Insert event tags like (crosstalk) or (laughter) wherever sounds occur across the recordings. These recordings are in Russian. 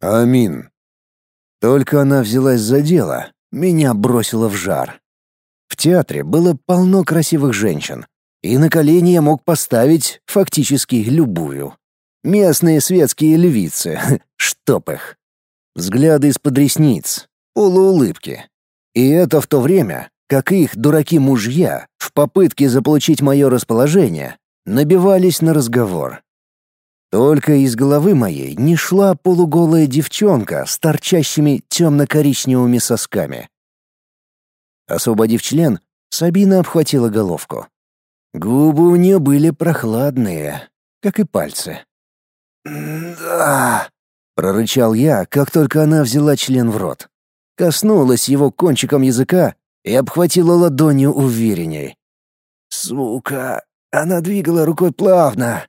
Амин. Только она взялась за дело, меня бросило в жар. В театре было полно красивых женщин, и на колени я мог поставить фактически любую. Местные светские львицы, (laughs) чтоб их. Взгляды из-под ресниц, полуулыбки. И это в то время, как их дураки-мужья в попытке заполучить мое расположение набивались на разговор. Только из головы моей не шла полуголая девчонка с торчащими темно-коричневыми сосками. Освободив член, Сабина обхватила головку. Губы у нее были прохладные, как и пальцы. «Да», — прорычал я, как только она взяла член в рот. Коснулась его кончиком языка и обхватила ладонью уверенней. «Сука!» Она двигала рукой плавно,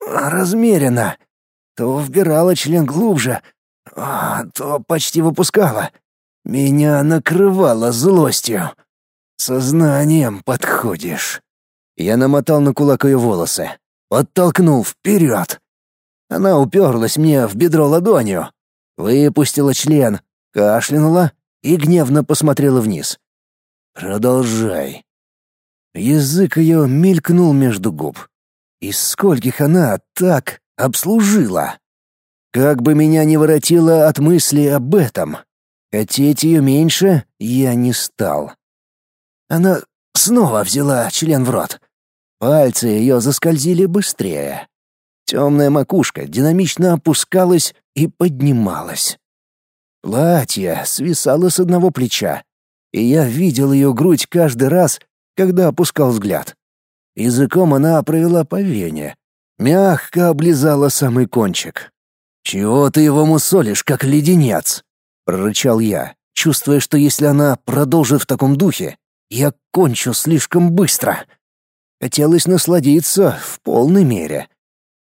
размеренно. То вбирала член глубже, а то почти выпускала. Меня накрывало злостью. Сознанием подходишь. Я намотал на кулак ее волосы, подтолкнул вперед. Она уперлась мне в бедро ладонью, выпустила член, кашлянула и гневно посмотрела вниз. «Продолжай». Язык ее мелькнул между губ. Из скольких она так обслужила? Как бы меня не воротило от мысли об этом, хотеть ее меньше я не стал. Она снова взяла член в рот. Пальцы ее заскользили быстрее. Темная макушка динамично опускалась и поднималась. Платье свисало с одного плеча, и я видел ее грудь каждый раз, когда опускал взгляд. Языком она провела по вене, мягко облизала самый кончик. «Чего ты его мусолишь, как леденец?» — прорычал я, чувствуя, что если она продолжит в таком духе, я кончу слишком быстро. Хотелось насладиться в полной мере.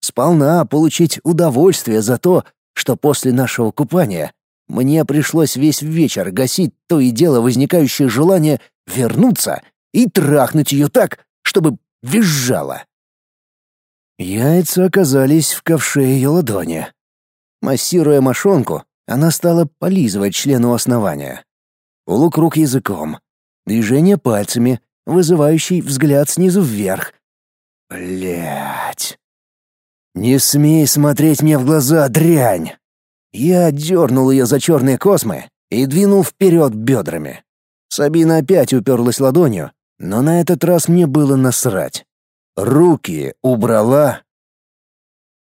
Сполна получить удовольствие за то, что после нашего купания мне пришлось весь вечер гасить то и дело возникающее желание вернуться и трахнуть ее так, чтобы визжала. Яйца оказались в ковше ее ладони. Массируя мошонку, она стала полизывать член у основания. Полукруг языком, движение пальцами, вызывающий взгляд снизу вверх. Блять. Не смей смотреть мне в глаза, дрянь. Я дернул ее за черные космы и двинул вперед бедрами. Сабина опять уперлась ладонью, но на этот раз мне было насрать. Руки убрала.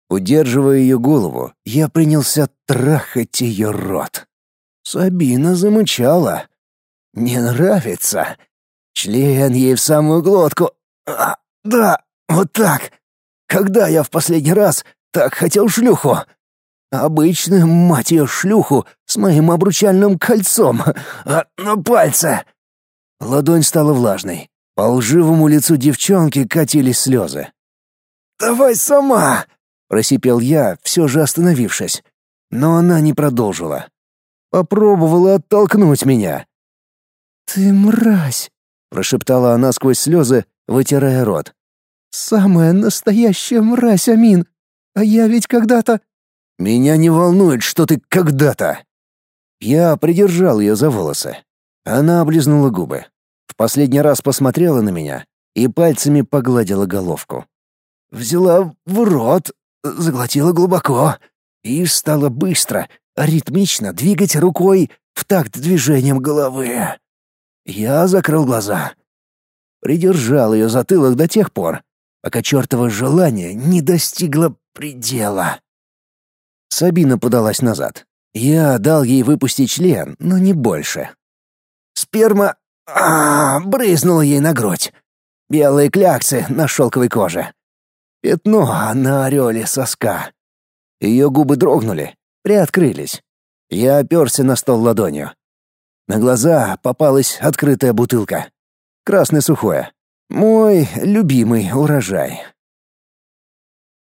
Удерживая ее голову, я принялся трахать ее рот. Сабина замычала. «Не нравится?» Член ей в самую глотку. А, да, вот так. Когда я в последний раз так хотел шлюху? Обычную, мать ее, шлюху с моим обручальным кольцом а, на пальце. Ладонь стала влажной. По лживому лицу девчонки катились слезы. «Давай сама!» — просипел я, все же остановившись. Но она не продолжила. Попробовала оттолкнуть меня. «Ты мразь!» — прошептала она сквозь слезы, вытирая рот. «Самая настоящая мразь, Амин! А я ведь когда-то...» «Меня не волнует, что ты когда-то!» Я придержал ее за волосы. Она облизнула губы. В последний раз посмотрела на меня и пальцами погладила головку. Взяла в рот, заглотила глубоко и стала быстро, ритмично двигать рукой в такт движением головы. Я закрыл глаза. Придержал ее затылок до тех пор, пока чертово желание не достигло предела. Сабина подалась назад. Я дал ей выпустить член, но не больше. Сперма а, брызнула ей на грудь. Белые кляксы на шелковой коже. Пятно на ореле соска. Ее губы дрогнули, приоткрылись. Я оперся на стол ладонью. На глаза попалась открытая бутылка. Красное сухое. Мой любимый урожай.